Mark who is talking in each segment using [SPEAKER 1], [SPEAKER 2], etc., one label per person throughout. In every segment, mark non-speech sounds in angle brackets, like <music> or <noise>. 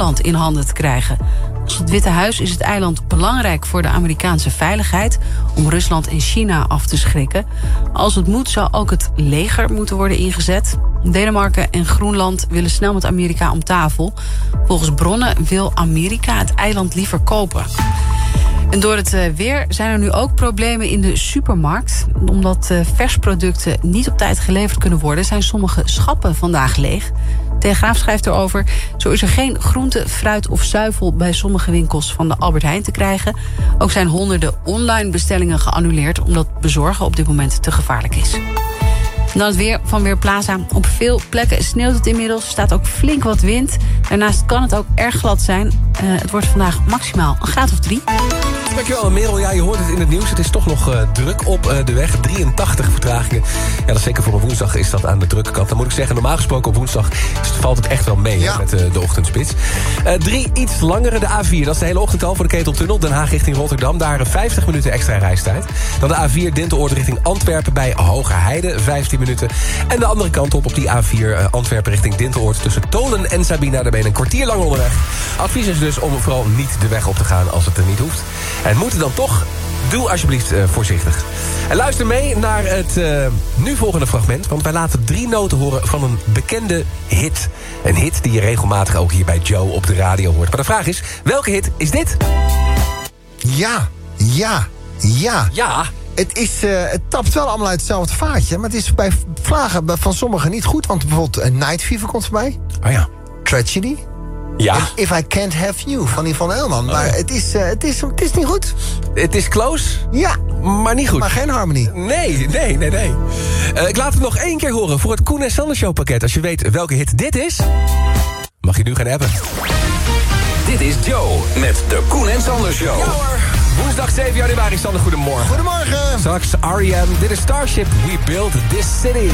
[SPEAKER 1] In handen te krijgen. Als het Witte Huis is het eiland belangrijk voor de Amerikaanse veiligheid... om Rusland en China af te schrikken. Als het moet zou ook het leger moeten worden ingezet. Denemarken en Groenland willen snel met Amerika om tafel. Volgens bronnen wil Amerika het eiland liever kopen. En door het eh, weer zijn er nu ook problemen in de supermarkt. Omdat eh, versproducten niet op tijd geleverd kunnen worden... zijn sommige schappen vandaag leeg. Telegraaf schrijft erover... zo is er geen groente, fruit of zuivel... bij sommige winkels van de Albert Heijn te krijgen. Ook zijn honderden online bestellingen geannuleerd... omdat bezorgen op dit moment te gevaarlijk is. Dan het weer van Weerplaza. Op veel plekken sneeuwt het inmiddels. Er staat ook flink wat wind. Daarnaast kan het ook erg glad zijn. Uh, het wordt vandaag maximaal een graad of drie.
[SPEAKER 2] Dankjewel, Merel. Ja, je hoort het in het nieuws. Het is toch nog uh, druk op uh, de weg. 83 vertragingen. Ja, dat is zeker voor een woensdag is dat aan de drukke kant. Dan moet ik zeggen, normaal gesproken op woensdag valt het echt wel mee ja. met uh, de ochtendspits. drie iets langere, de A4. Dat is de hele ochtend al voor de Keteltunnel. Den Haag richting Rotterdam. Daar 50 minuten extra reistijd. Dan de A4 Dinteloord richting Antwerpen bij Hoge Heide. 15 minuten. En de andere kant op, op die A4 Antwerpen richting Dinteloord... tussen Tolen en Sabina. Daar ben je een kwartier lang onderweg. Advies is dus om vooral niet de weg op te gaan als het er niet hoeft. En moet het dan toch? Doe alsjeblieft uh, voorzichtig. En luister mee naar het uh, nu volgende fragment... want wij laten drie noten horen van een bekende hit. Een hit die je regelmatig ook hier bij Joe op de radio hoort. Maar de vraag is, welke hit is dit?
[SPEAKER 3] Ja, ja, ja.
[SPEAKER 2] Ja?
[SPEAKER 3] Het, is, uh, het tapt wel allemaal uit hetzelfde vaatje... maar het is bij vlagen van sommigen niet goed. Want bijvoorbeeld Night Fever komt voorbij.
[SPEAKER 2] Oh ja.
[SPEAKER 3] Tragedy.
[SPEAKER 2] Ja.
[SPEAKER 3] En If I Can't Have You van van Elman. Maar oh. het, is, uh, het, is, het is niet goed.
[SPEAKER 2] Het is close?
[SPEAKER 3] Ja.
[SPEAKER 2] Maar niet goed.
[SPEAKER 3] Maar geen harmonie.
[SPEAKER 2] Nee, nee, nee, nee. Uh, ik laat het nog één keer horen voor het Koen en Sander Show pakket. Als je weet welke hit dit is, mag je nu gaan hebben.
[SPEAKER 4] Dit is Joe met de Koen en Sander Show.
[SPEAKER 2] Ja. Woensdag 7 januari, Sander, goedemorgen.
[SPEAKER 3] Goedemorgen.
[SPEAKER 2] Straks R.E.M. Dit is Starship. We build this city.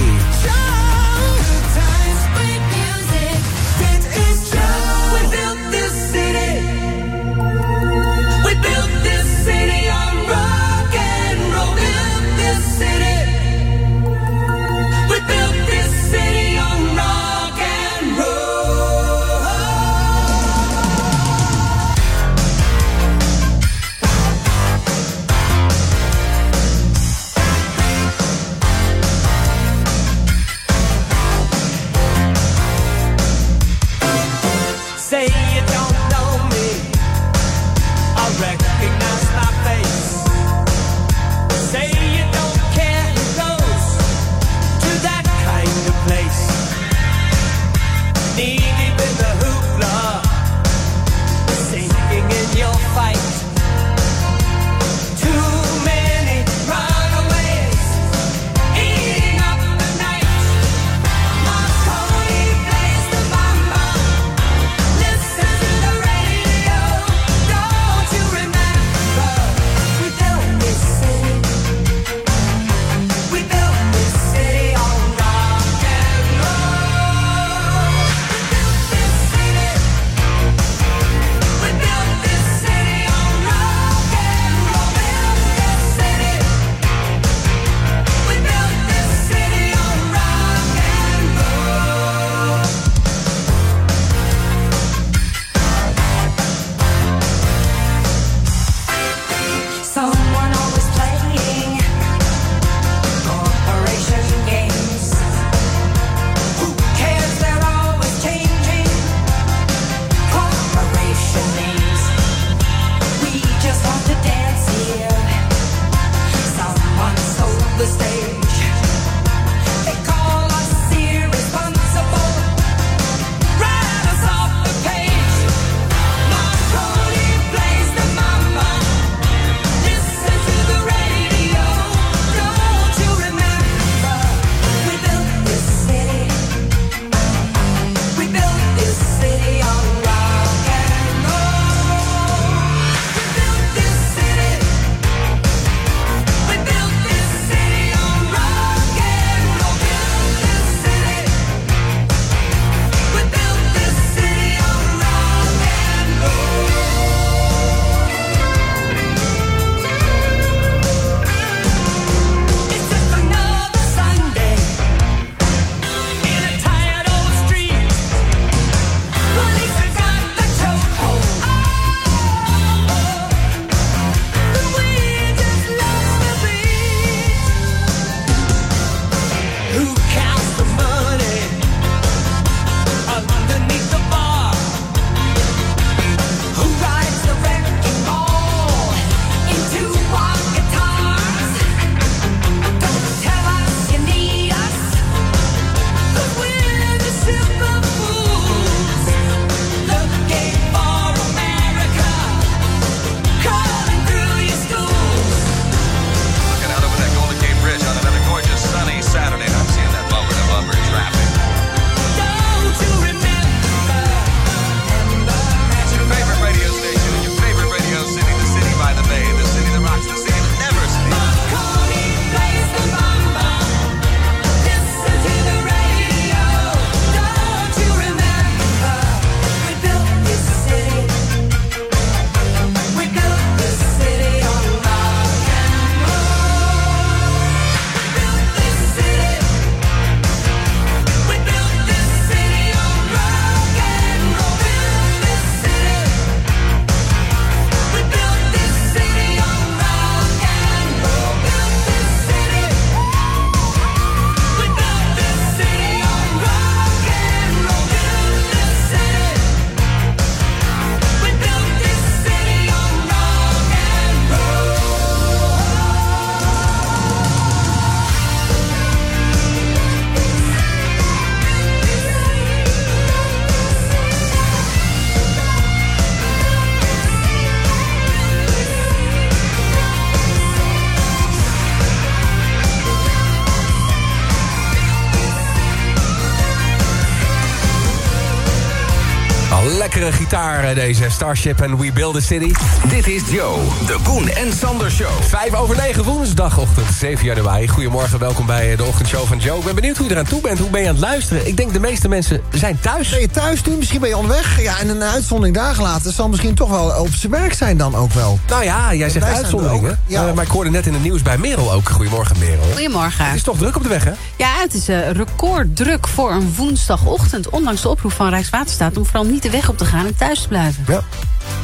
[SPEAKER 2] Eh, deze Starship en We Build a City.
[SPEAKER 5] Dit is Joe, de Koen en Sander Show.
[SPEAKER 2] Vijf over negen woensdagochtend, 7 januari. Goedemorgen, welkom bij eh, de ochtendshow van Joe. Ik ben benieuwd hoe je eraan toe bent. Hoe ben je aan het luisteren? Ik denk de meeste mensen zijn thuis.
[SPEAKER 3] Ben je thuis nu? Misschien ben je onderweg. Ja, en een uitzondering dagen later zal misschien toch wel op zijn werk zijn dan ook wel.
[SPEAKER 2] Nou ja, jij zegt uitzonderingen.
[SPEAKER 3] er. Ja.
[SPEAKER 2] Eh, maar ik hoorde net in het nieuws bij Merel ook. Goedemorgen Merel.
[SPEAKER 1] Goedemorgen.
[SPEAKER 2] Het is toch druk op de weg, hè?
[SPEAKER 1] Ja, het is uh, recorddruk voor een woensdagochtend. Ondanks de oproep van Rijkswaterstaat om vooral niet de weg op te gaan en thuis te blijven.
[SPEAKER 2] Ja.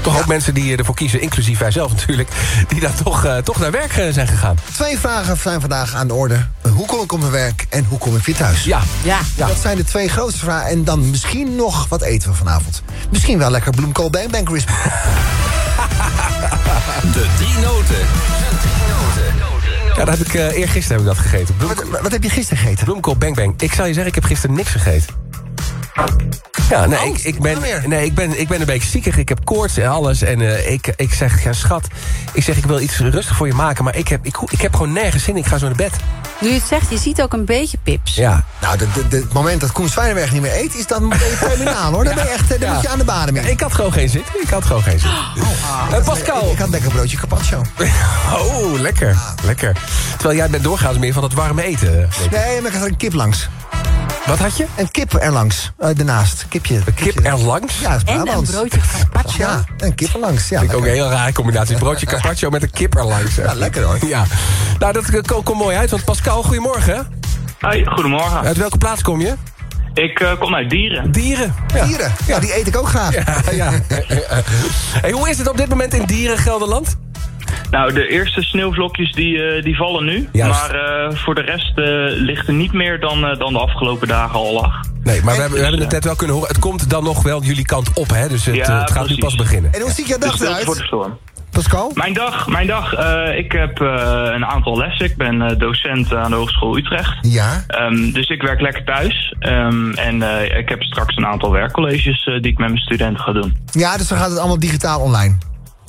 [SPEAKER 2] Toch ook mensen die ervoor kiezen, inclusief wij zelf natuurlijk... die daar toch, eh, toch naar werk eh, zijn gegaan.
[SPEAKER 3] Twee vragen zijn vandaag aan de orde. Hoe kom ik op mijn werk en hoe kom ik weer thuis?
[SPEAKER 2] Ja,
[SPEAKER 1] Ja.
[SPEAKER 2] Ja.
[SPEAKER 3] Dat zijn de twee grootste vragen. En dan misschien nog, wat eten we vanavond? Misschien wel lekker bloemkool bang bang.
[SPEAKER 5] De drie noten. De drie noten.
[SPEAKER 2] ja dat heb ik, eh eergisteren heb ik dat gegeten. Bloem,
[SPEAKER 3] Wat, wat heb je gisteren gegeten?
[SPEAKER 2] bloemkool bang bang. Ik zal je zeggen, ik heb gisteren niks gegeten. Ja, nee,
[SPEAKER 3] Oh,
[SPEAKER 2] ik, ik, ben, nee ik, ben, ik ben een beetje ziekig. Ik heb koorts en alles. En eh, ik, ik zeg, ja schat, ik zeg, ik wil iets rustig voor je maken. Maar ik heb, ik, ik heb gewoon nergens zin. Ik ga zo naar bed.
[SPEAKER 1] Nu je het zegt, je ziet ook een beetje pips.
[SPEAKER 2] Ja.
[SPEAKER 3] Nou, de, de, de- het moment dat Koen Zwijnenberg niet meer eet... is dan ben je <laughs> terminaal, hoor. Dan ben je echt, eh, dan
[SPEAKER 2] Ja.
[SPEAKER 3] moet je aan de badem in.
[SPEAKER 2] Ja, ik had gewoon geen zin. Ik had gewoon geen zin. Eh, Pascal.
[SPEAKER 3] Ik, ik had lekker broodje carpaccio. <laughs>
[SPEAKER 2] Oh, lekker. Lekker. Terwijl jij bent doorgaans meer van het warme eten.
[SPEAKER 3] Nee, maar ik had een kip langs.
[SPEAKER 2] Wat had je?
[SPEAKER 3] Een kip erlangs. Uh, daarnaast. Kipje.
[SPEAKER 2] Een kip erlangs?
[SPEAKER 3] Ja, dat is
[SPEAKER 1] En een broodje carpaccio.
[SPEAKER 3] Ja, een kip erlangs. Ja,
[SPEAKER 2] Vind ik ook een hele rare combinatie. Broodje <laughs> carpaccio met een kip erlangs.
[SPEAKER 3] Ja, lekker, hoor.
[SPEAKER 2] Ja. Nou, dat eh, komt mooi uit. Want Pascal, goedemorgen.
[SPEAKER 6] Hoi, goedemorgen.
[SPEAKER 2] Uit welke plaats kom je?
[SPEAKER 6] Ik eh, kom uit Dieren.
[SPEAKER 2] Dieren. Ja.
[SPEAKER 3] Dieren. Ja, die eet ik ook graag.
[SPEAKER 2] Ja, ja. <laughs> Hey, hoe is het op dit moment in Dieren, Gelderland?
[SPEAKER 6] Nou, de eerste sneeuwvlokjes die, eh, die vallen nu.
[SPEAKER 2] Juist.
[SPEAKER 6] Maar eh, voor de rest eh, ligt er niet meer dan, eh, dan de afgelopen dagen al lag.
[SPEAKER 2] Nee, maar we
[SPEAKER 3] En-
[SPEAKER 2] hebben, we hebben het net wel kunnen horen. Het komt dan nog wel jullie kant op, hè? Dus het,
[SPEAKER 6] Ja,
[SPEAKER 2] het gaat nu pas beginnen.
[SPEAKER 3] En hoe ziet jouw
[SPEAKER 6] Dus
[SPEAKER 3] dag
[SPEAKER 6] veel voor de
[SPEAKER 3] eruit,
[SPEAKER 6] storm.
[SPEAKER 3] Pascal?
[SPEAKER 6] Mijn dag, mijn dag eh, ik heb eh, een aantal lessen. Ik ben eh, docent aan de Hogeschool Utrecht.
[SPEAKER 3] Ja.
[SPEAKER 6] Ehm, dus ik werk lekker thuis. Ehm, en eh, ik heb straks een aantal werkcolleges eh, die ik met mijn studenten ga doen.
[SPEAKER 3] Ja, dus dan gaat het allemaal digitaal online.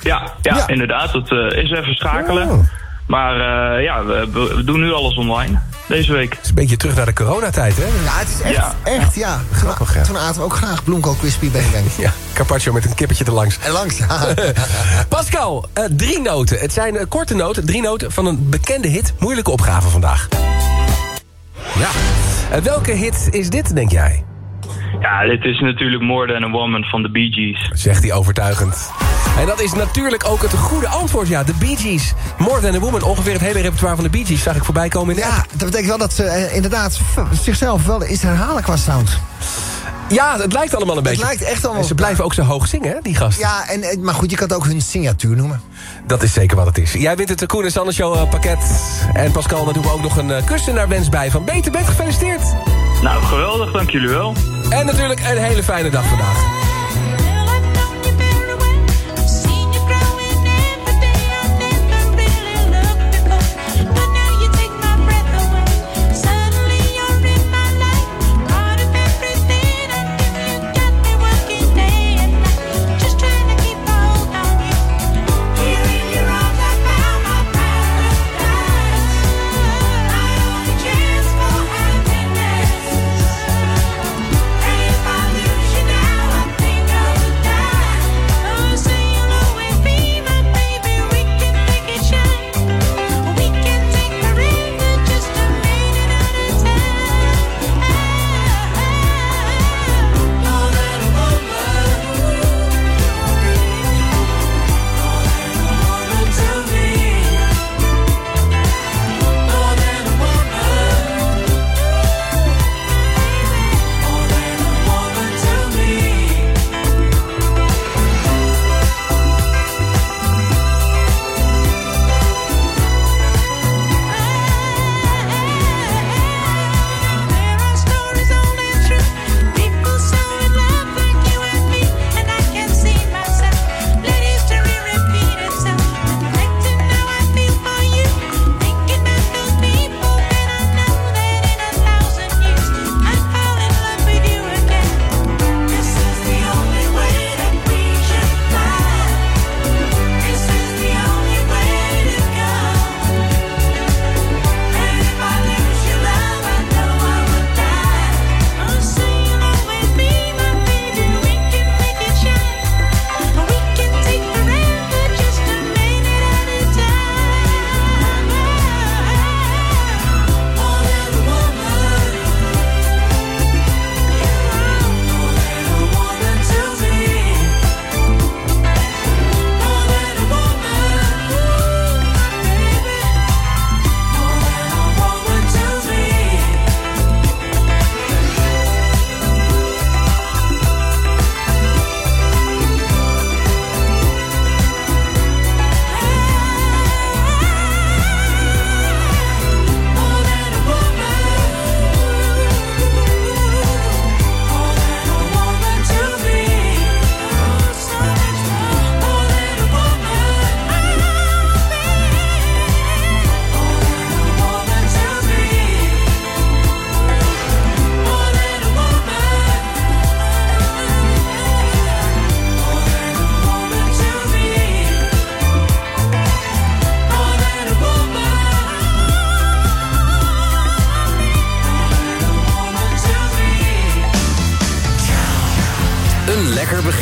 [SPEAKER 6] Ja, ja,
[SPEAKER 3] Ja.
[SPEAKER 6] inderdaad. Dat eh, is even schakelen.
[SPEAKER 3] Oh.
[SPEAKER 6] Maar eh, ja, we, doen nu alles online deze week.
[SPEAKER 2] Het is een beetje terug naar de coronatijd, hè?
[SPEAKER 3] Ja, het is echt,
[SPEAKER 6] Ja.
[SPEAKER 3] echt, ja.
[SPEAKER 2] Grappig, ja.
[SPEAKER 3] Toen aten we ook graag bloemkool crispy bang bang.
[SPEAKER 2] Ja, carpaccio met een kippetje erlangs.
[SPEAKER 3] En langs, ja. <laughs>
[SPEAKER 2] Pascal, eh, drie noten. Het zijn korte noten, drie noten van een bekende hit. Moeilijke opgave vandaag. Ja. Welke hit is dit, denk jij?
[SPEAKER 6] Ja, dit is natuurlijk More Than a Woman van de Bee Gees.
[SPEAKER 2] Zegt hij overtuigend. En dat is natuurlijk ook het goede antwoord, ja. De Bee Gees. More Than a Woman. Ongeveer het hele repertoire van de Bee Gees zag ik voorbij komen in de app.
[SPEAKER 3] Ja, dat betekent wel dat ze eh, inderdaad zichzelf wel iets herhalen qua sound.
[SPEAKER 2] Ja, het lijkt allemaal een beetje.
[SPEAKER 3] lijkt echt allemaal
[SPEAKER 2] En ze blijven ook zo hoog zingen, hè, die gast.
[SPEAKER 3] Ja, en, maar goed, je kan het ook hun signatuur noemen.
[SPEAKER 2] Dat is zeker wat het is. Jij wint het de Koen en Sander Show eh, pakket. En Pascal, daar doen we ook nog een uh, kussen naar wens bij. Van Beter bent gefeliciteerd.
[SPEAKER 6] Nou, geweldig, dank jullie wel.
[SPEAKER 2] En natuurlijk een hele fijne dag vandaag.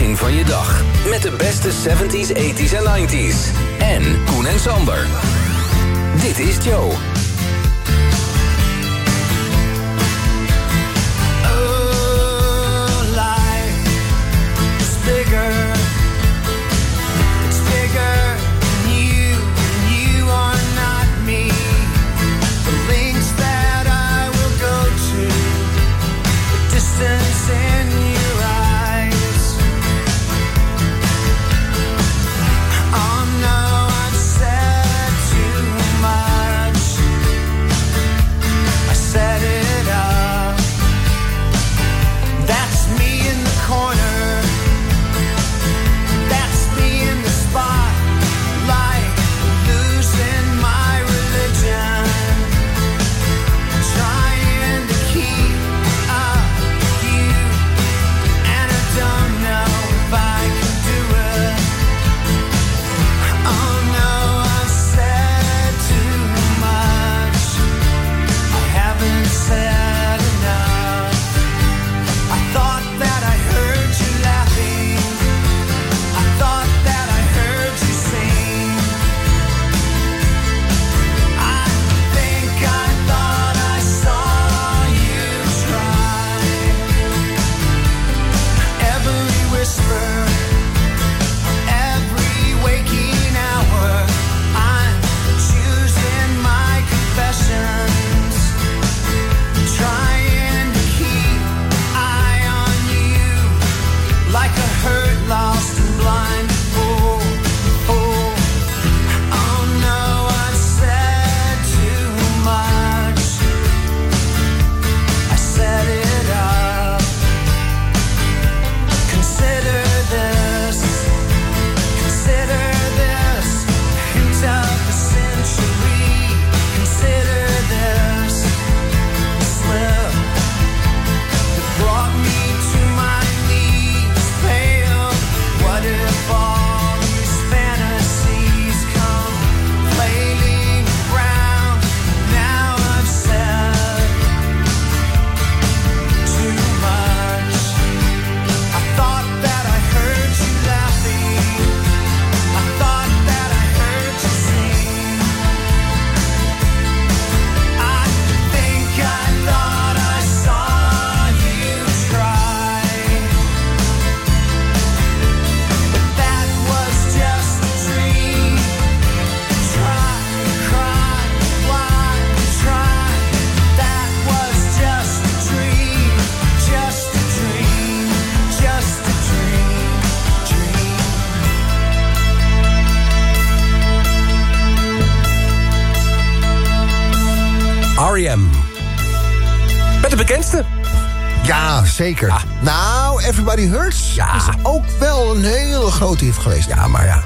[SPEAKER 4] Van je dag. Met de beste 70s, 80s en 90s. En Koen en Sander. Dit is Joe.
[SPEAKER 7] Oh, life is bigger.
[SPEAKER 3] Ja, zeker. Nou, Everybody Hurts
[SPEAKER 2] Ja.
[SPEAKER 3] is ook wel een hele grote hit geweest.
[SPEAKER 2] Ja, maar ja.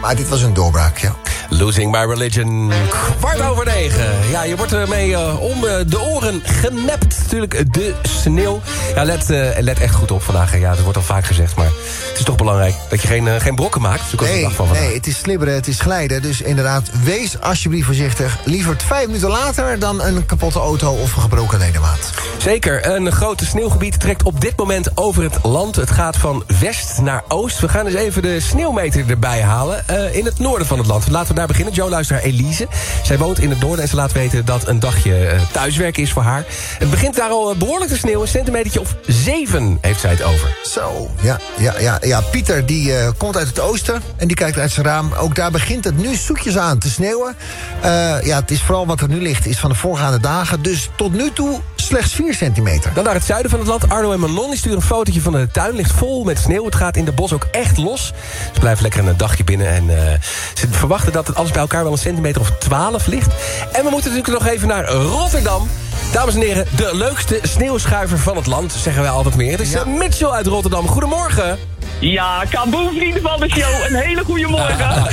[SPEAKER 3] Maar dit was een doorbraak, ja.
[SPEAKER 2] Losing My Religion. Kwart over negen. Ja, je wordt ermee eh, om eh, de oren genept. Natuurlijk de sneeuw. Ja, let, eh, let echt goed op vandaag. Ja, dat wordt al vaak gezegd, maar het is toch belangrijk... dat je geen, eh, geen brokken maakt.
[SPEAKER 3] Nee,
[SPEAKER 2] dag van
[SPEAKER 3] nee, het is slibberen, het is glijden. Dus inderdaad, wees alsjeblieft voorzichtig. Liever vijf minuten later dan een kapotte auto of een gebroken ledemaat.
[SPEAKER 2] Zeker, een grote sneeuwgebied trekt op dit moment over het land. Het gaat van west naar oost. We gaan eens even de sneeuwmeter erbij halen eh, in het noorden van het land. Laten we daar beginnen. Joe, luister naar Elise. Zij woont in het noorden en ze laat weten dat een dagje thuiswerken is voor haar. Het begint daar al eh, behoorlijk te sneeuwen. Een of zeven heeft zij het over.
[SPEAKER 3] Zo, ja, ja, ja, ja. Pieter die eh, komt uit het oosten en die kijkt uit zijn raam. Ook daar begint het nu zoetjes aan te sneeuwen. Eh, ja, het is vooral wat er nu ligt, is van de voorgaande dagen. Dus tot nu toe slechts 4 centimeter.
[SPEAKER 2] Dan naar het zuiden van het land. Arno en Manon die sturen een fotootje van de tuin. Ligt vol met sneeuw. Het gaat in de bos ook echt los. Ze blijven lekker een dagje binnen. En eh, ze verwachten dat het alles bij elkaar wel een centimeter of 12 ligt. En we moeten natuurlijk nog even naar Rotterdam. Dames en heren, de leukste sneeuwschuiver van het land, zeggen wij altijd meer. Het is
[SPEAKER 3] Ja.
[SPEAKER 2] eh, Mitchell uit Rotterdam. Goedemorgen.
[SPEAKER 8] Ja, kaboom vrienden van de show. Een hele goede morgen. <laughs>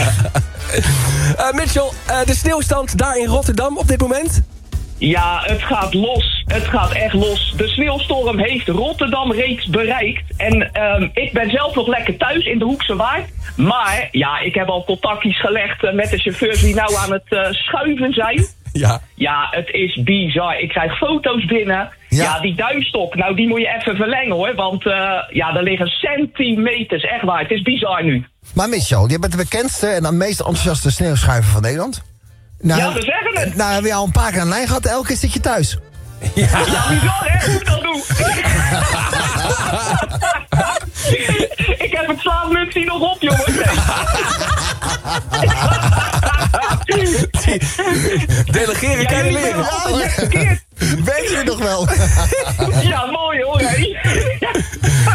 [SPEAKER 2] Eh, Mitchell, eh, de sneeuwstand daar in Rotterdam op dit moment?
[SPEAKER 8] Ja, het gaat los. Het gaat echt los. De sneeuwstorm heeft Rotterdam reeds bereikt. En ehm, ik ben zelf nog lekker thuis in de Hoekse Waard. Maar ja, ik heb al contactjes gelegd met de chauffeurs die nou aan het eh, schuiven zijn.
[SPEAKER 2] Ja.
[SPEAKER 8] Ja, het is bizar. Ik krijg foto's binnen.
[SPEAKER 3] Ja.
[SPEAKER 8] Ja. die duimstok, nou die moet je even verlengen hoor. Want eh, ja, er liggen centimeters, echt waar. Het is bizar nu.
[SPEAKER 3] Maar Michel, je bent de bekendste en dan meest enthousiaste sneeuwschuiver van Nederland. Nou,
[SPEAKER 8] Ja, we zeggen het.
[SPEAKER 3] Nou, hebben we al een paar keer aan de lijn gehad. Elke keer zit je thuis.
[SPEAKER 8] Ja, bizar hè, hoe ik dat doe. <laughs> ik heb het slaapmutsje nog op, jongens. <laughs>
[SPEAKER 2] Delegeren kan je leren. <laughs>
[SPEAKER 3] Weet je nog wel?
[SPEAKER 8] Ja, mooi hoor. Hè?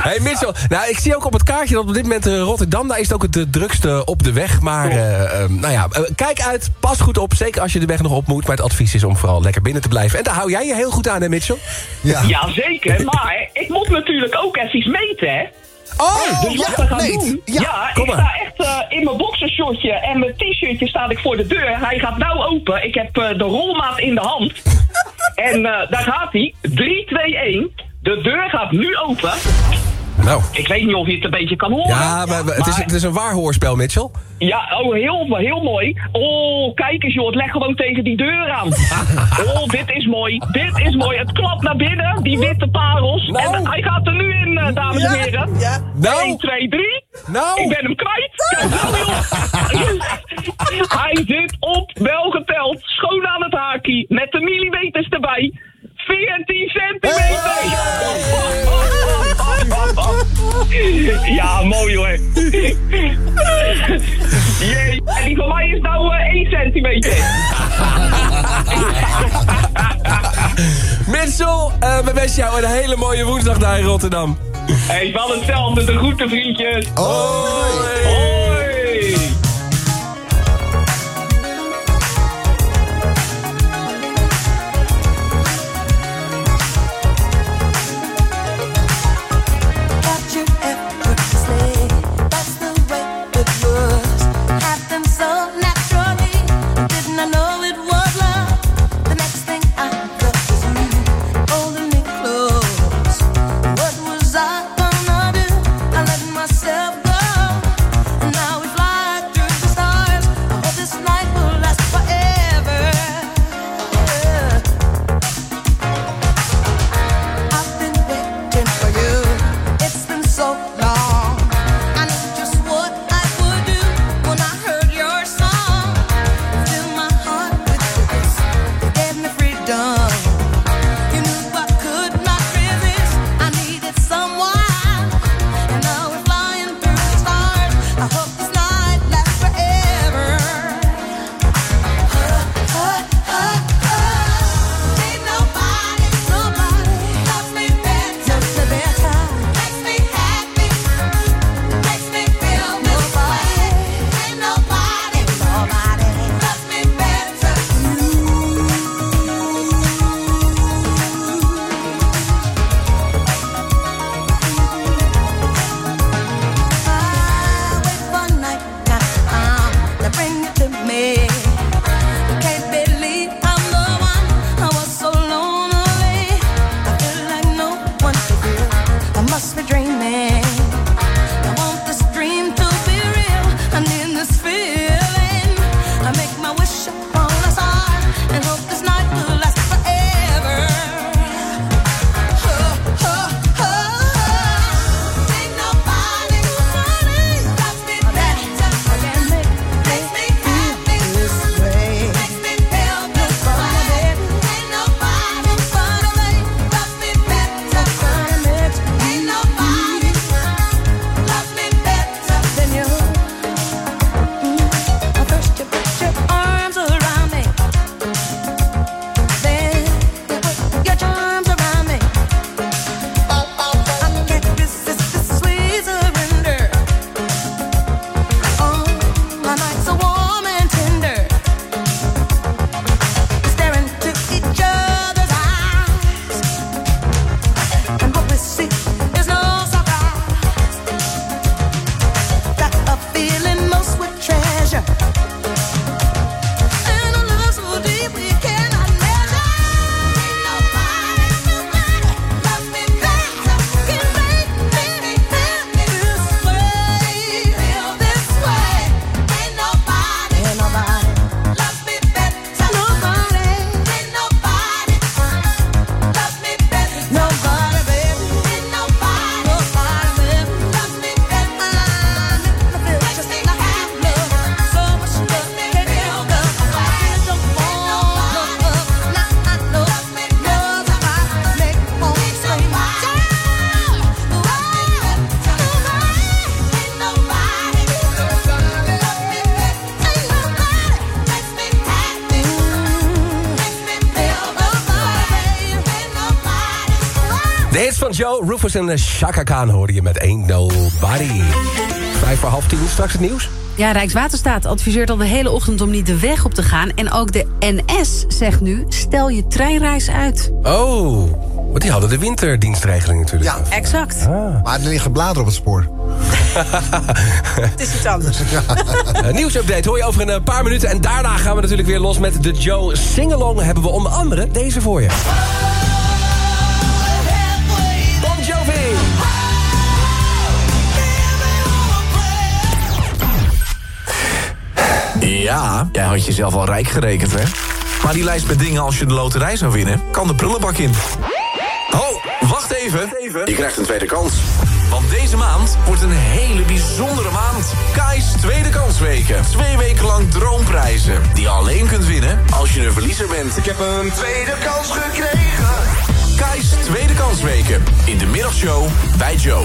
[SPEAKER 2] Hey Mitchell, nou ik zie ook op het kaartje dat op dit moment eh, Rotterdam... daar is het ook het eh, drukste op de weg. Maar eh, eh, nou ja, kijk uit, pas goed op. Zeker als je de weg nog op moet. Maar het advies is om vooral lekker binnen te blijven. En daar hou jij je heel goed aan, hè Mitchell?
[SPEAKER 3] Ja.
[SPEAKER 8] Jazeker, maar ik moet natuurlijk ook even meten, hè.
[SPEAKER 2] Oh,
[SPEAKER 8] Dus wat
[SPEAKER 3] ja,
[SPEAKER 8] we gaan
[SPEAKER 3] meet.
[SPEAKER 8] doen...
[SPEAKER 3] Ja,
[SPEAKER 8] ik sta echt eh, in mijn boxershortje en mijn t-shirtje sta ik voor de deur. Hij gaat nou open. Ik heb eh, de rolmaat in de hand. <laughs> en eh, daar gaat hij. 3, 2, 1. De deur gaat nu open.
[SPEAKER 2] Nou.
[SPEAKER 8] Ik weet niet of je het een beetje kan horen.
[SPEAKER 2] Ja, maar, het, is, het is een waar hoorspel, Mitchell.
[SPEAKER 8] Ja, oh, heel, heel mooi. Oh, kijk eens joh, het legt gewoon tegen die deur aan. <laughs> Oh, dit is mooi. Dit is mooi. Het klapt naar binnen, die witte parels.
[SPEAKER 2] Nou.
[SPEAKER 8] En hij gaat er nu in, eh, dames en heren.
[SPEAKER 2] Nou.
[SPEAKER 8] 1, 2, 3.
[SPEAKER 2] Nou.
[SPEAKER 8] Ik ben hem kwijt. Kijk nou, joh. hij zit op, wel geteld, schoon aan het haakje, met de millimeters erbij. 14 centimeter. Ja, mooi hoor. Jee, en die van mij is nou eh, 1 centimeter.
[SPEAKER 2] Mitchell, eh, we wensen jou een hele mooie woensdag daar in Rotterdam.
[SPEAKER 8] Hey, wel hetzelfde, de groeten vriendjes.
[SPEAKER 3] Hoi.
[SPEAKER 8] Hoi.
[SPEAKER 2] Rufus en Shaka Khan hoorde je met Ain't Nobody. Vijf voor half tien, straks het nieuws.
[SPEAKER 1] Ja, Rijkswaterstaat adviseert al de hele ochtend om niet de weg op te gaan. En ook de NS zegt nu, stel je treinreis uit.
[SPEAKER 2] Oh, want die hadden de winterdienstregeling natuurlijk.
[SPEAKER 3] Ja.
[SPEAKER 2] af.
[SPEAKER 1] Exact.
[SPEAKER 3] Maar er liggen bladeren op het spoor. <laughs>
[SPEAKER 1] Het is iets anders. <laughs>
[SPEAKER 2] Een nieuwsupdate hoor je over een eh, paar minuten. En daarna gaan we natuurlijk weer los met de Joe Singalong. Hebben we onder andere deze voor je.
[SPEAKER 5] Ja, jij had jezelf al rijk gerekend, hè? Maar die lijst met dingen als je de loterij zou winnen... kan de prullenbak in. Oh, wacht even. Je krijgt een tweede kans. Want deze maand wordt een hele bijzondere maand. Kai's Tweede Kansweken. Twee weken lang droomprijzen. Die je alleen kunt winnen als je een verliezer bent. Ik heb een tweede kans gekregen. Kai's Tweede Kansweken. In de middagshow bij Joe.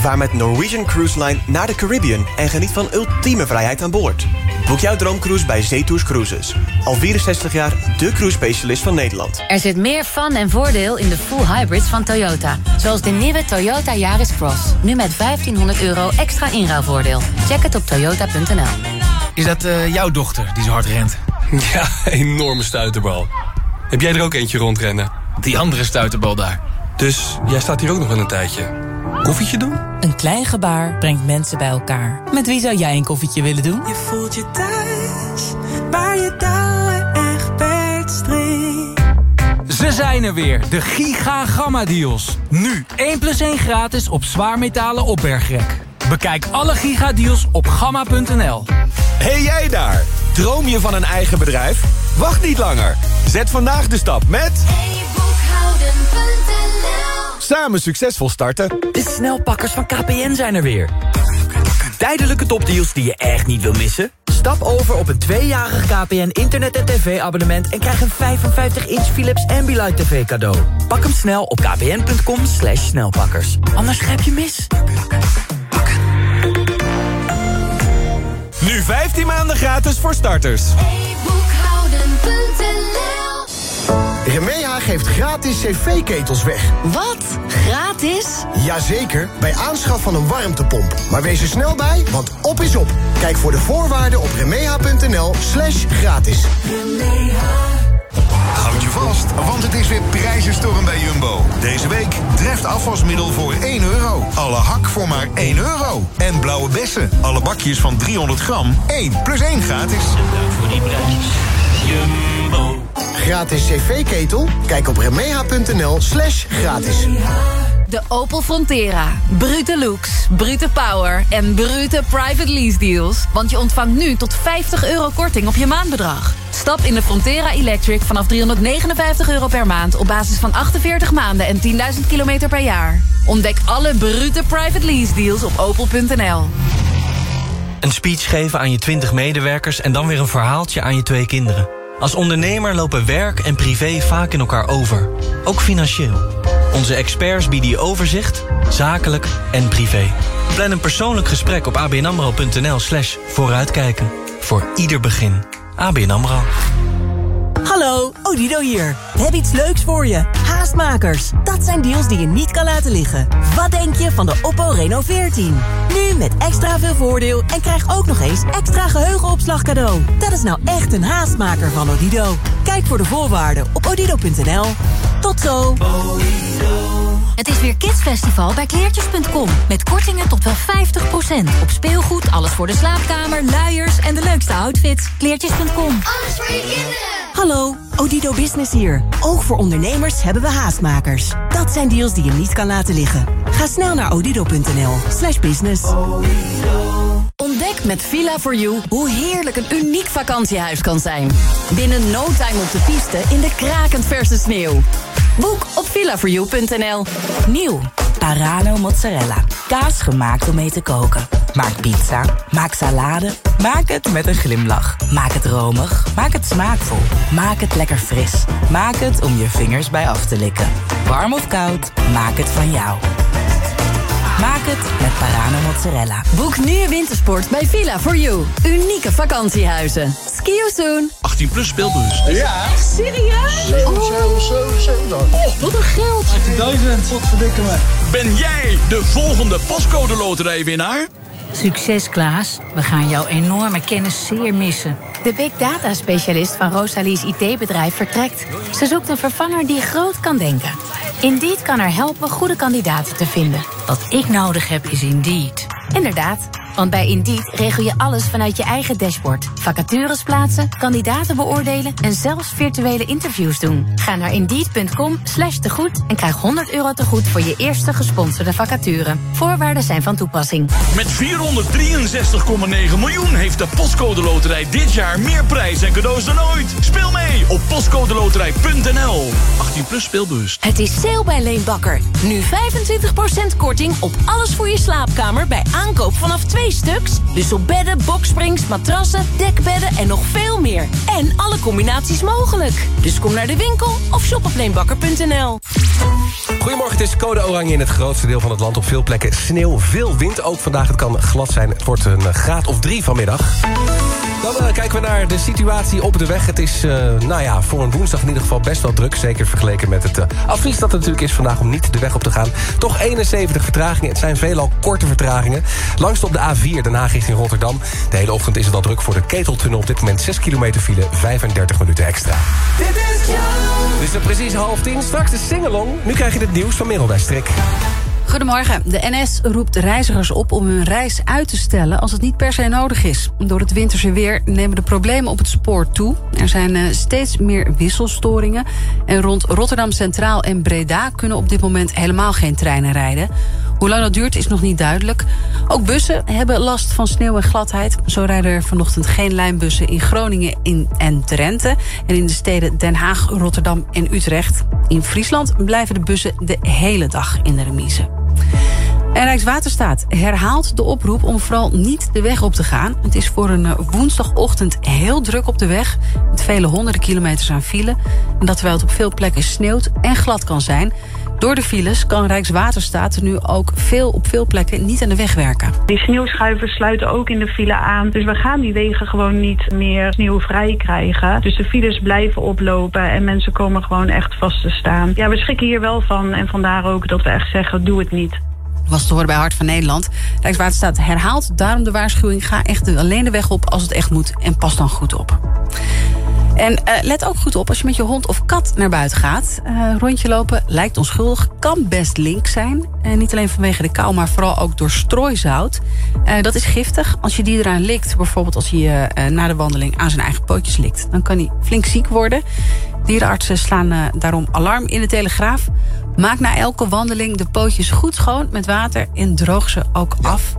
[SPEAKER 9] Vaar met Norwegian Cruise Line naar de Caribbean en geniet van ultieme vrijheid aan boord. Boek jouw droomcruise bij Zetours Cruises. Al 64 jaar de cruise specialist van Nederland.
[SPEAKER 10] Er zit meer fun en voordeel in de full hybrids van Toyota. Zoals de nieuwe Toyota Yaris Cross. Nu met 1500 euro extra inruilvoordeel. Check het op toyota.nl.
[SPEAKER 11] Is dat eh, jouw dochter die zo hard rent? <laughs>
[SPEAKER 12] Ja, enorme stuiterbal. Heb jij er ook eentje rondrennen?
[SPEAKER 11] Die andere stuiterbal daar.
[SPEAKER 12] Dus jij staat hier ook nog wel een tijdje. Koffietje doen?
[SPEAKER 13] Een klein gebaar brengt mensen bij elkaar. Met wie zou jij een koffietje willen doen?
[SPEAKER 7] Je voelt je thuis, waar je
[SPEAKER 11] Ze zijn er weer, de Giga Gamma Deals. Nu 1 plus 1 gratis op zwaarmetalen opbergrek. Bekijk alle Giga Deals op gamma.nl.
[SPEAKER 14] Hey jij daar! Droom je van een eigen bedrijf? Wacht niet langer. Zet vandaag de stap met... Samen succesvol starten.
[SPEAKER 15] De snelpakkers van KPN zijn er weer. Tijdelijke topdeals die je echt niet wil missen? Stap over op een tweejarig KPN internet- en tv-abonnement... en krijg een 55-inch Philips Ambilight TV cadeau. Pak hem snel op kpn.com slash snelpakkers. Anders grijp je mis.
[SPEAKER 14] Nu 15 maanden gratis voor starters.
[SPEAKER 16] Remeha geeft gratis cv-ketels weg.
[SPEAKER 10] Wat? Gratis?
[SPEAKER 16] Jazeker, bij aanschaf van een warmtepomp. Maar wees er snel bij, want op is op. Kijk voor de voorwaarden op remeha.nl slash gratis.
[SPEAKER 17] Houd je vast, want het is weer prijzenstorm bij Jumbo. Deze week treft afwasmiddel voor 1 euro. Alle hak voor maar 1 euro. En blauwe bessen, alle bakjes van 300 gram, 1 plus 1 gratis.
[SPEAKER 7] voor die prijs. Jumbo.
[SPEAKER 16] Gratis cv-ketel? Kijk op remeha.nl slash gratis.
[SPEAKER 18] De Opel Frontera. Brute looks, brute power en brute private lease deals. Want je ontvangt nu tot 50 euro korting op je maandbedrag. Stap in de Frontera Electric vanaf 359 euro per maand... op basis van 48 maanden en 10.000 kilometer per jaar. Ontdek alle brute private lease deals op opel.nl.
[SPEAKER 19] Een speech geven aan je 20 medewerkers en dan weer een verhaaltje aan je twee kinderen. Als ondernemer lopen werk en privé vaak in elkaar over. Ook financieel. Onze experts bieden je overzicht, zakelijk en privé. Plan een persoonlijk gesprek op abnamro.nl slash vooruitkijken. Voor ieder begin. ABN AMRO.
[SPEAKER 13] Hallo, Odido hier. We hebben iets leuks voor je. Haastmakers. Dat zijn deals die je niet kan laten liggen. Wat denk je van de Oppo Reno 14? Nu met extra veel voordeel en krijg ook nog eens extra geheugenopslag cadeau. Dat is nou echt een haastmaker van Odido. Kijk voor de voorwaarden op odido.nl. Tot zo.
[SPEAKER 10] Het is weer Kidsfestival bij kleertjes.com. Met kortingen tot wel 50%. Op speelgoed, alles voor de slaapkamer, luiers en de leukste outfits. Kleertjes.com.
[SPEAKER 20] Alles voor je kinderen.
[SPEAKER 13] Hallo, Odido Business hier. Ook voor ondernemers hebben we haastmakers. Dat zijn deals die je niet kan laten liggen. Ga snel naar odido.nl slash business.
[SPEAKER 18] Ontdek met Villa4You hoe heerlijk een uniek vakantiehuis kan zijn. Binnen no time op de piste in de krakend verse sneeuw. Boek op villa4you.nl. Nieuw,
[SPEAKER 21] Parano mozzarella. Kaas gemaakt om mee te koken. Maak pizza, maak salade, maak het met een glimlach. Maak het romig, maak het smaakvol. Maak het lekker fris. Maak het om je vingers bij af te likken. Warm of koud, maak het van jou. Maak het met Parano mozzarella.
[SPEAKER 22] Boek nu je wintersport bij Villa for You. Unieke vakantiehuizen. Ski you soon.
[SPEAKER 23] 18 plus speelbus.
[SPEAKER 22] Ja. Echt serieus?
[SPEAKER 23] Oh, wat een geld. 18.000. Wat verdikken me. Ben jij de volgende pascode loterijwinnaar?
[SPEAKER 24] Succes Klaas, we gaan jouw enorme kennis zeer missen.
[SPEAKER 25] De big data specialist van Rosalie's IT-bedrijf vertrekt. Ze zoekt een vervanger die groot kan denken. Indeed kan haar helpen goede kandidaten te vinden.
[SPEAKER 24] Wat ik nodig heb is Indeed.
[SPEAKER 25] Inderdaad, want bij Indeed regel je alles vanuit je eigen dashboard. Vacatures plaatsen, kandidaten beoordelen en zelfs virtuele interviews doen. Ga naar indeed.com slash tegoed en krijg 100 euro tegoed voor je eerste gesponsorde vacature. Voorwaarden zijn van toepassing.
[SPEAKER 23] Met 463,9 miljoen heeft de Postcode Loterij dit jaar meer prijs en cadeaus dan ooit. Speel mee op postcodeloterij.nl. 18 plus speelbus.
[SPEAKER 26] Het is sale bij Leenbakker. Nu 25% korting op alles voor je slaapkamer bij aankoop vanaf stuks. Dus op bedden, boksprings, matrassen, dekbedden en nog veel meer. En alle combinaties mogelijk. Dus kom naar de winkel of shop op leenbakker.nl.
[SPEAKER 2] Goedemorgen, het is code oranje in het grootste deel van het land. Op veel plekken sneeuw, veel wind ook vandaag. Het kan glad zijn. Het wordt een graad of drie vanmiddag. Dan eh, kijken we naar de situatie op de weg. Het is, eh, nou ja, voor een woensdag in ieder geval best wel druk. Zeker vergeleken met het eh, advies dat er natuurlijk is vandaag om niet de weg op te gaan. Toch 71 vertragingen. Het zijn veelal korte vertragingen. Langs op de A4 Den Haag richting Rotterdam. De hele ochtend is het al druk voor de Keteltunnel. Op dit moment 6 kilometer file, 35 minuten extra. Het is er precies half tien. Straks de singalong. Nu krijg je het nieuws van Merel Westrik.
[SPEAKER 1] Goedemorgen. De NS roept reizigers op om hun reis uit te stellen als het niet per se nodig is. Door het winterse weer nemen de problemen op het spoor toe. Er zijn eh, steeds meer wisselstoringen. En rond Rotterdam Centraal en Breda kunnen op dit moment helemaal geen treinen rijden. Hoe lang dat duurt is nog niet duidelijk. Ook bussen hebben last van sneeuw en gladheid. Zo rijden er vanochtend geen lijnbussen in Groningen in en Drenthe. En in de steden Den Haag, Rotterdam en Utrecht. In Friesland blijven de bussen de hele dag in de remise. En Rijkswaterstaat herhaalt de oproep om vooral niet de weg op te gaan. Het is voor een eh, woensdagochtend heel druk op de weg. Met vele honderden kilometers aan file. En dat terwijl het op veel plekken sneeuwt en glad kan zijn. Door de files kan Rijkswaterstaat nu ook veel, op veel plekken niet aan de weg werken.
[SPEAKER 27] Die sneeuwschuivers sluiten ook in de file aan. Dus we gaan die wegen gewoon niet meer sneeuwvrij krijgen. Dus de files blijven oplopen en mensen komen gewoon echt vast te staan. Ja, we schrikken hier wel van en vandaar ook dat we echt zeggen, doe het niet
[SPEAKER 1] was te horen bij Hart van Nederland. Rijkswaterstaat herhaalt daarom de waarschuwing... ga echt alleen de weg op als het echt moet en pas dan goed op. En uh, let ook goed op als je met je hond of kat naar buiten gaat. Uh, rondje lopen lijkt onschuldig, kan best link zijn. En niet alleen vanwege de kou, maar vooral ook door strooizout. Uh, dat is giftig. Als je die eraan likt, bijvoorbeeld als hij na de wandeling aan zijn eigen pootjes likt... dan kan hij flink ziek worden. Dierenartsen slaan daarom alarm in de Telegraaf. Maak na elke wandeling de pootjes goed schoon met water en droog ze ook af.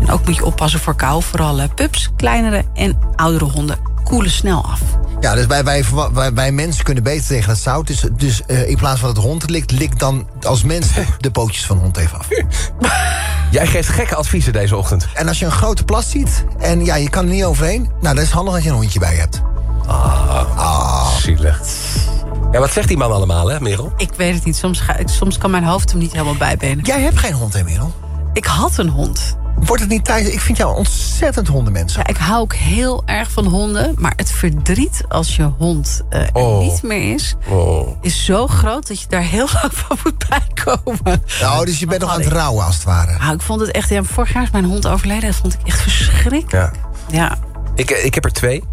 [SPEAKER 1] En ook moet je oppassen voor kou. Vooral pups, kleinere en oudere honden koelen snel af.
[SPEAKER 3] Ja, dus wij, wij, wij, wij mensen kunnen beter tegen het zout. Dus, dus uh, in plaats van dat hond likt, likt dan als mens de pootjes van de hond even af. <laughs>
[SPEAKER 2] Jij geeft gekke adviezen deze ochtend.
[SPEAKER 3] En als je een grote plas ziet en ja, je kan er niet overheen... nou, dan is het handig dat je een hondje bij hebt.
[SPEAKER 2] Ah, ah. zielig. Ja, wat zegt die man allemaal, hè, Merel?
[SPEAKER 1] Ik weet het niet. Soms, ga, soms kan mijn hoofd hem niet helemaal bijbenen.
[SPEAKER 3] Jij hebt geen hond, hè, Merel?
[SPEAKER 1] Ik had een hond.
[SPEAKER 3] Wordt het niet tijd? Ik vind jou ontzettend hondenmens.
[SPEAKER 1] Ja, ik hou ook heel erg van honden. Maar het verdriet als je hond uh, oh. niet meer is... Oh. is zo groot dat je daar heel <laughs> lang van moet bijkomen.
[SPEAKER 3] Nou, dus je bent nog aan het rouwen als het ware.
[SPEAKER 1] Nou, ik vond het echt... Ja, vorig jaar is mijn hond overleden. Dat vond ik echt verschrikkelijk. Ja. ja.
[SPEAKER 2] Ik, ik heb er twee.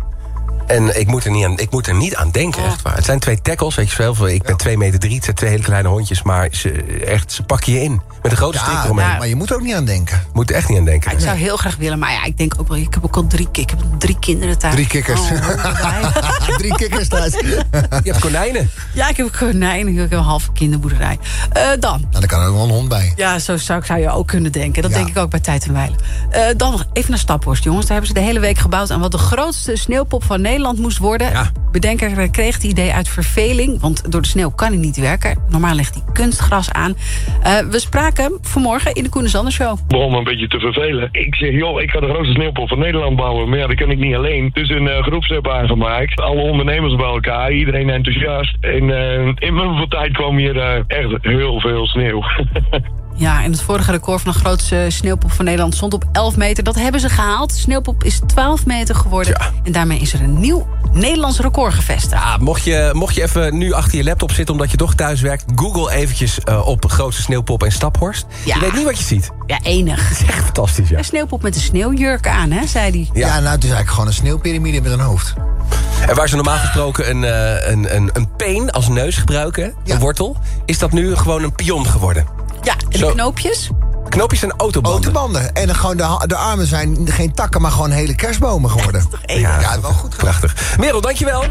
[SPEAKER 2] En ik moet er niet aan, ik moet er niet aan denken, echt waar. Het zijn twee tackles, weet je. Ik ben 2 meter drie, het zijn twee hele kleine hondjes. Maar ze, echt, ze pakken je in. Met een grote strik eromheen.
[SPEAKER 3] Ja, maar je moet er ook niet aan denken.
[SPEAKER 2] Moet er echt niet aan denken.
[SPEAKER 1] ik zou heel graag willen, maar ja, ik denk ook wel... Ik heb ook al drie, ik heb drie kinderen thuis.
[SPEAKER 3] Drie kikkers. Oh, <laughs> drie kikkers thuis. <laughs>
[SPEAKER 2] je hebt konijnen.
[SPEAKER 1] Ja, ik heb konijnen. Ik heb een halve kinderboerderij. Uh, dan.
[SPEAKER 3] Nou, daar kan er wel een hond bij.
[SPEAKER 1] Ja, zo zou, zou je ook kunnen denken. Dat denk ik ook bij Tijd en Weilen. Uh, dan nog even naar Staphorst, jongens. Daar hebben ze de hele week gebouwd aan wat de grootste sneeuwpop van Nederland Nederland moest worden. Bedenker eh, kreeg het idee uit verveling, want door de sneeuw kan hij niet werken. Normaal legt hij kunstgras aan. Eh, we spraken hem vanmorgen in de Koen en Sander Show.
[SPEAKER 27] begon me een beetje te vervelen. Ik zeg, joh, ik ga de grootste sneeuwpop van Nederland bouwen. Maar ja, dat kan ik niet alleen. Dus een uh, groepsapp aangemaakt. Alle ondernemers bij elkaar, iedereen enthousiast. En eh, in mijn tijd kwam hier eh, echt heel veel sneeuw. <laughs>
[SPEAKER 1] Ja, en het vorige record van de grootste sneeuwpop van Nederland stond op 11 meter. Dat hebben ze gehaald. De sneeuwpop is 12 meter geworden. En daarmee is er een nieuw Nederlands record gevestigd.
[SPEAKER 2] Ja, mocht je, mocht je even nu achter je laptop zitten omdat je toch thuis werkt... Google eventjes eh, op grootste sneeuwpop in Staphorst.
[SPEAKER 1] Ja.
[SPEAKER 2] Je weet niet wat je ziet.
[SPEAKER 1] Ja, enig.
[SPEAKER 2] Dat is echt fantastisch, ja.
[SPEAKER 1] Een sneeuwpop met een sneeuwjurk aan, hè, zei hij.
[SPEAKER 3] Ja, nou, het is eigenlijk gewoon een sneeuwpyramide met een hoofd.
[SPEAKER 2] En waar ze normaal gesproken een, eh, een, een, een peen als neus gebruiken, een wortel... is dat nu gewoon een pion geworden.
[SPEAKER 1] Ja, en de
[SPEAKER 2] Zo.
[SPEAKER 1] knoopjes?
[SPEAKER 2] Knoopjes en autobanden.
[SPEAKER 3] Autobanden. En dan gewoon de, de armen zijn geen takken, maar gewoon hele kerstbomen geworden.
[SPEAKER 2] Ja,
[SPEAKER 3] Ja, wel goed.
[SPEAKER 2] Prachtig. Merel, dankjewel.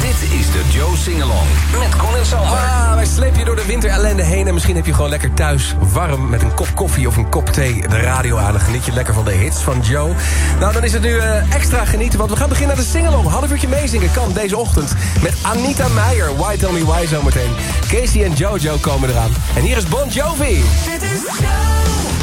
[SPEAKER 5] Dit is de Joe Singalong met Koen en Sander.
[SPEAKER 2] Ah, wij slepen je door de winterellende heen... en misschien heb je gewoon lekker thuis warm... met een kop koffie of een kop thee de radio aan... en geniet je lekker van de hits van Joe. Nou, dan is het nu eh, extra genieten... want we gaan beginnen aan de singalong. Half uurtje meezingen kan deze ochtend... met Anita Meijer. Why Tell Me Why zometeen. Casey en Jojo komen eraan. En hier is Bon Jovi.
[SPEAKER 7] Unions been No!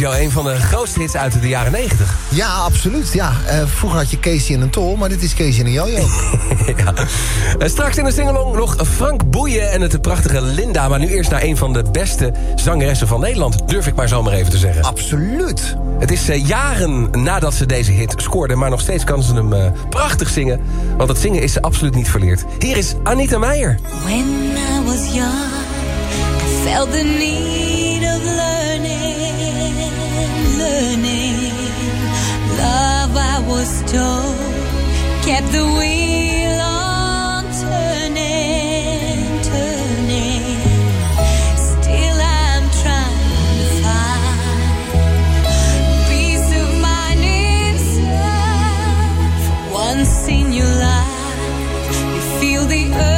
[SPEAKER 7] Een van de grootste hits uit de jaren 90.
[SPEAKER 3] Ja, absoluut. Ja. Eh, vroeger had je Casey in een tol, maar dit is Casey in een jojo. <laughs>
[SPEAKER 7] ja. Eh, straks in de singalong nog Frank Boeien en het prachtige Linda. Maar nu eerst naar een van de beste zangeressen van Nederland. Durf ik maar zomaar even te zeggen.
[SPEAKER 3] Absoluut.
[SPEAKER 7] Het is eh, jaren nadat ze deze hit scoorde, maar nog steeds kan ze hem prachtig zingen. Want het zingen is ze absoluut niet verleerd. Hier is Anita Meijer.
[SPEAKER 20] When I was young, I felt the need was told kept the wheel on turning, turning. Still, I'm trying to find peace of mind inside. Once in your life, you feel the
[SPEAKER 5] earth.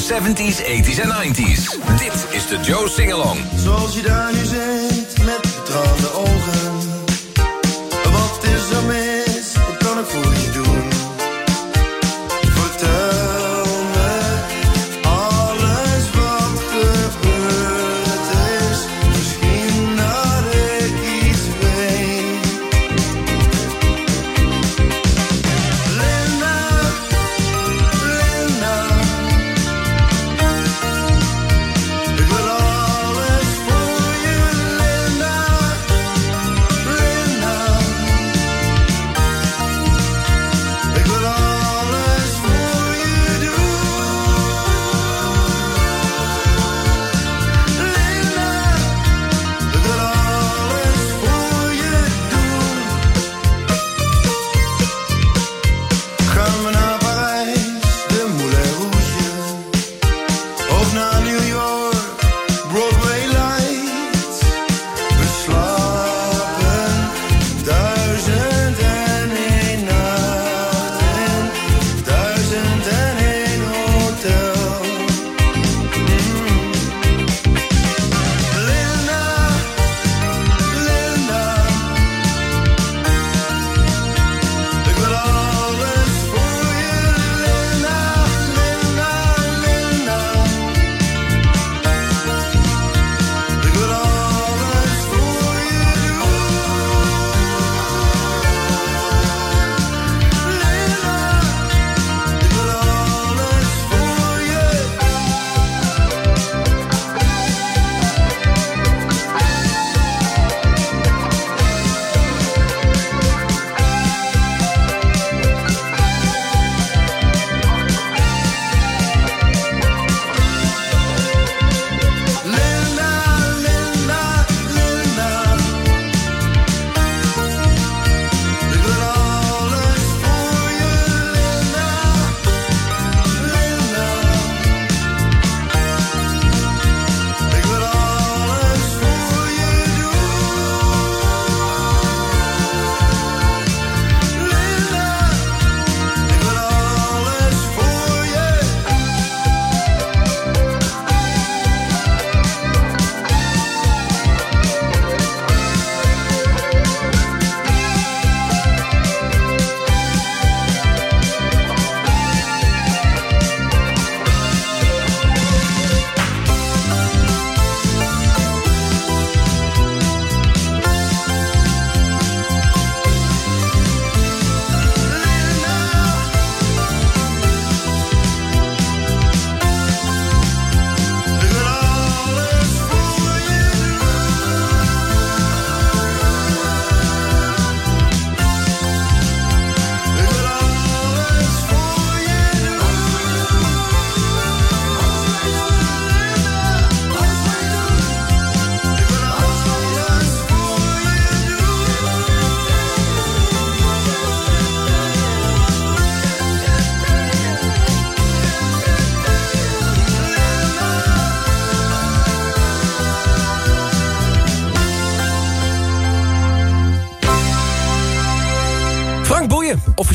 [SPEAKER 5] 70s, 80s en 90s. Dit is de Joe Singalong.
[SPEAKER 7] Zoals je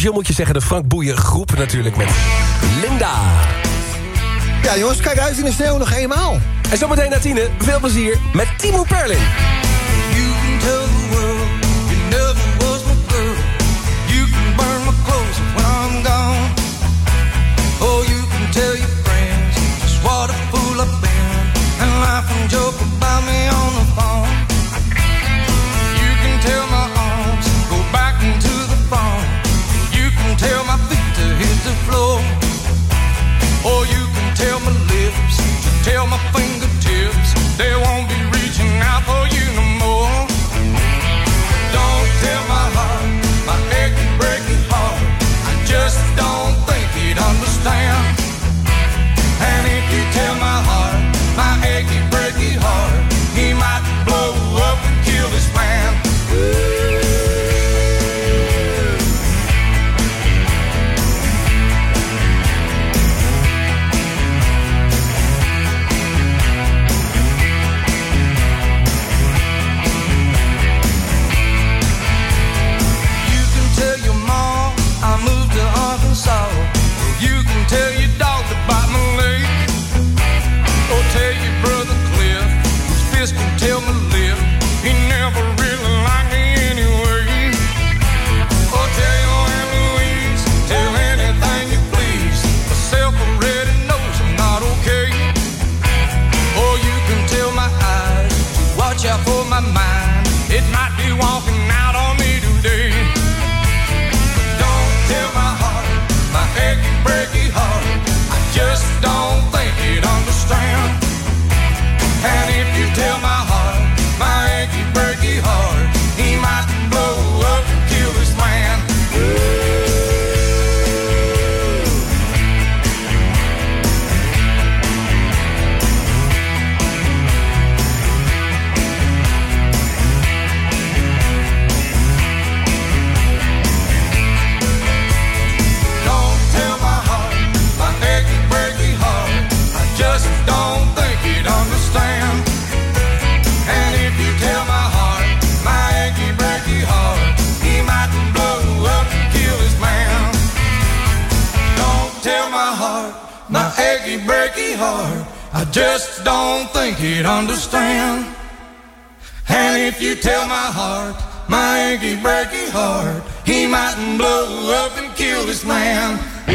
[SPEAKER 12] officieel moet je zeggen de Frank Boeien groep natuurlijk met Linda.
[SPEAKER 3] Ja jongens, kijk uit in de sneeuw nog eenmaal.
[SPEAKER 12] En zometeen na tienen, veel plezier met Timo Perlin.
[SPEAKER 13] land.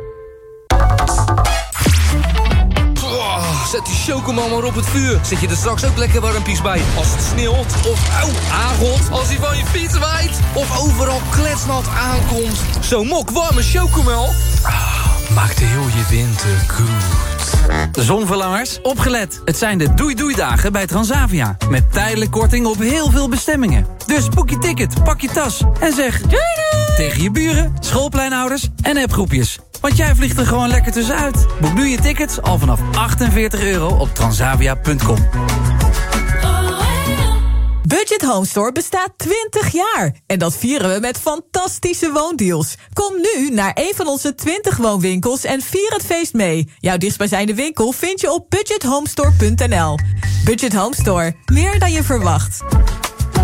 [SPEAKER 28] Zet die chocomel maar op het vuur. Zet je er straks ook lekker warmpies bij. Als het sneeuwt of auw, aangot. Als hij van je fiets waait. Of overal kletsnat aankomt. Zo'n mok warme chocomel. Ah, maakt heel je winter goed.
[SPEAKER 29] Zonverlangers, opgelet. Het zijn de doei-doei-dagen bij Transavia. Met tijdelijk korting op heel veel bestemmingen. Dus boek je ticket, pak je tas en zeg... Doei doei! Tegen je buren, schoolpleinouders en appgroepjes. Want jij vliegt er gewoon lekker tussenuit. Boek nu je tickets al vanaf 48 euro op transavia.com.
[SPEAKER 30] Budget Home Store bestaat 20 jaar. En dat vieren we met fantastische woondeals. Kom nu naar een van onze 20 woonwinkels en vier het feest mee. Jouw dichtstbijzijnde winkel vind je op budgethomestore.nl. Budget Home Store. Meer dan je verwacht.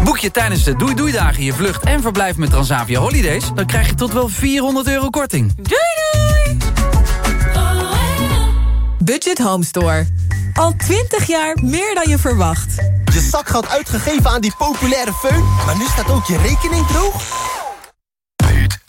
[SPEAKER 29] Boek je tijdens de doei-doei-dagen je vlucht en verblijf met Transavia Holidays... dan krijg je tot wel 400 euro korting.
[SPEAKER 30] Doei doei! Budget Home Store. Al 20 jaar meer dan je verwacht.
[SPEAKER 3] Je zakgeld uitgegeven aan die populaire föhn, maar nu staat ook je rekening droog?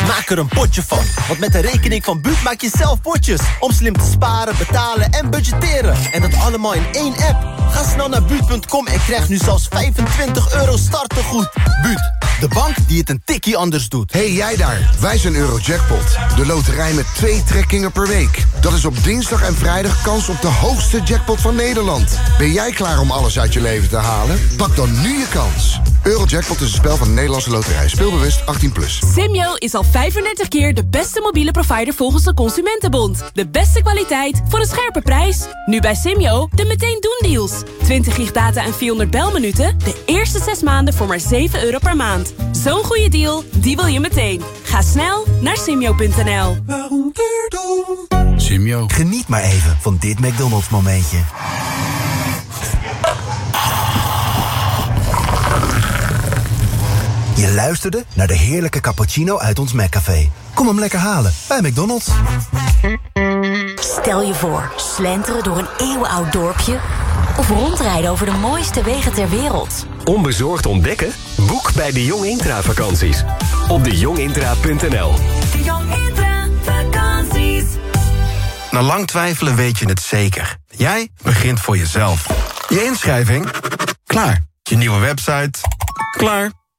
[SPEAKER 3] Maak er een potje van, want met de rekening van Buut maak je zelf potjes. Om slim te sparen, betalen en budgetteren. En dat allemaal in één app. Ga snel naar Buut.com en krijg nu zelfs 25 euro startegoed. Buut, de bank die het een tikkie anders doet.
[SPEAKER 31] Hey jij daar, wij zijn Eurojackpot. De loterij met twee trekkingen per week. Dat is op dinsdag en vrijdag kans op de hoogste jackpot van Nederland. Ben jij klaar om alles uit je leven te halen? Pak dan nu je kans. Eurojackpot is een spel van de Nederlandse loterij. Speelbewust 18+. Plus.
[SPEAKER 32] Simyo is al 35 keer de beste mobiele provider volgens de Consumentenbond. De beste kwaliteit voor een scherpe prijs. Nu bij Simyo de meteen doen deals. 20 gig data en 400 belminuten. De eerste 6 maanden voor maar 7 euro per maand. Zo'n goede deal, die wil je meteen. Ga snel naar simyo.nl.
[SPEAKER 3] Simio. Geniet maar even van dit McDonald's momentje. Je luisterde naar de heerlijke cappuccino uit ons McCafé. Kom hem lekker halen bij McDonald's.
[SPEAKER 33] Stel je voor, slenteren door een eeuwenoud dorpje... of rondrijden over de mooiste wegen ter wereld.
[SPEAKER 2] Onbezorgd ontdekken? Boek bij de Jong Intra vakanties. Op dejongintra.nl
[SPEAKER 33] vakanties.
[SPEAKER 16] Na lang twijfelen weet je het zeker. Jij begint voor jezelf. Je inschrijving? Klaar. Je nieuwe website? Klaar.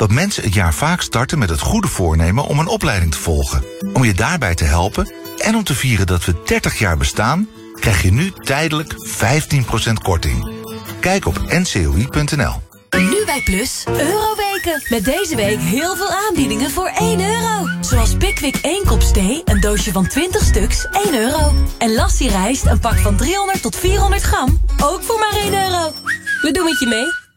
[SPEAKER 34] dat mensen het jaar vaak starten met het goede voornemen om een opleiding te volgen. Om je daarbij te helpen en om te vieren dat we 30 jaar bestaan, krijg je nu tijdelijk 15% korting. Kijk op ncoi.nl.
[SPEAKER 20] Nu bij Plus, Euroweken. Met deze week heel veel aanbiedingen voor 1 euro. Zoals Pickwick 1 kop thee, een doosje van 20 stuks, 1 euro. En Lassie rijst, een pak van 300 tot 400 gram, ook voor maar 1 euro. We doen het je mee.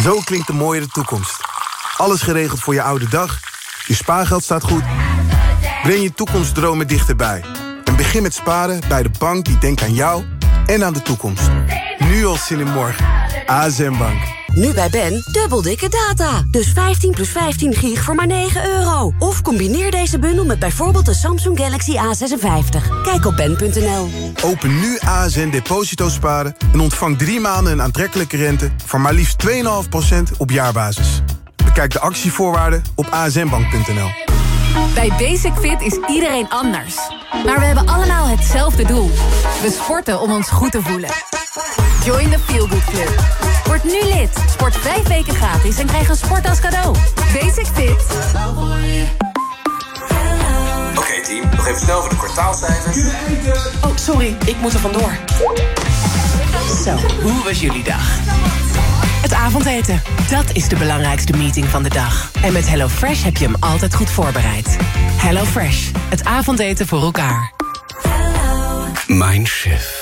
[SPEAKER 35] Zo klinkt de mooiere toekomst. Alles geregeld voor je oude dag. Je spaargeld staat goed. Breng je toekomstdromen dichterbij. En begin met sparen bij de bank die denkt aan jou en aan de toekomst. Nu al zin in morgen. ASM Bank.
[SPEAKER 36] Nu bij Ben, dubbel dikke data. Dus 15 plus 15 gig voor maar 9 euro. Of combineer deze bundel met bijvoorbeeld de Samsung Galaxy A56. Kijk op ben.nl.
[SPEAKER 35] Open nu ASN Deposito Sparen en ontvang drie maanden een aantrekkelijke rente... van maar liefst 2,5% op jaarbasis. Bekijk de actievoorwaarden op asnbank.nl.
[SPEAKER 37] Bij Basic Fit is iedereen anders. Maar we hebben allemaal hetzelfde doel. We sporten om ons goed te voelen. Join the Feel Good Club. Word nu lid. Sport vijf weken gratis en krijg een sport als cadeau. Basic Fit.
[SPEAKER 5] Oké team, nog even snel voor de kwartaalcijfers.
[SPEAKER 20] Oh, sorry, ik moet er vandoor. Zo, hoe was jullie dag? Het avondeten, dat is de belangrijkste meeting van de dag. En met HelloFresh heb je hem altijd goed voorbereid. HelloFresh, het avondeten voor elkaar.
[SPEAKER 38] Mindshift.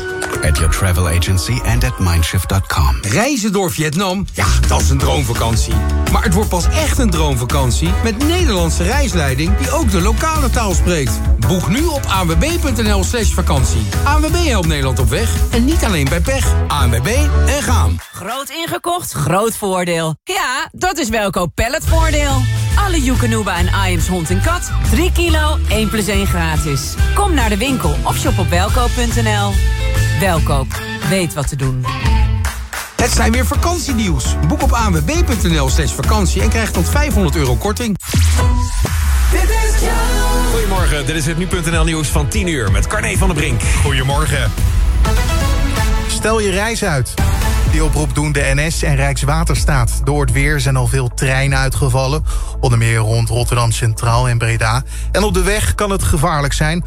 [SPEAKER 38] At your travel agency and at mindshift.com.
[SPEAKER 29] Reizen door Vietnam? Ja, dat is een droomvakantie. Maar het wordt pas echt een droomvakantie met Nederlandse reisleiding die ook de lokale taal spreekt. Boek nu op anwb.nl slash vakantie. ANWB helpt Nederland op weg en niet alleen bij pech. ANWB en gaan.
[SPEAKER 18] Groot ingekocht, groot voordeel. Ja, dat is Welkoop Palletvoordeel. Alle Joekanuba en Iams hond en kat. 3 kilo, 1 plus 1 gratis. Kom naar de winkel of shop op welkoop.nl. Welkoop, weet wat te doen.
[SPEAKER 29] Het zijn weer vakantienieuws. Boek op anwb.nl slash vakantie en krijg tot 500 euro korting.
[SPEAKER 14] Goedemorgen, dit is het nu.nl nieuws van 10 uur met Carne van der Brink.
[SPEAKER 39] Goedemorgen. Stel je reis uit. Die oproep doen de NS en Rijkswaterstaat. Door het weer zijn al veel treinen uitgevallen. Onder meer rond Rotterdam Centraal en Breda. En op de weg kan het gevaarlijk zijn.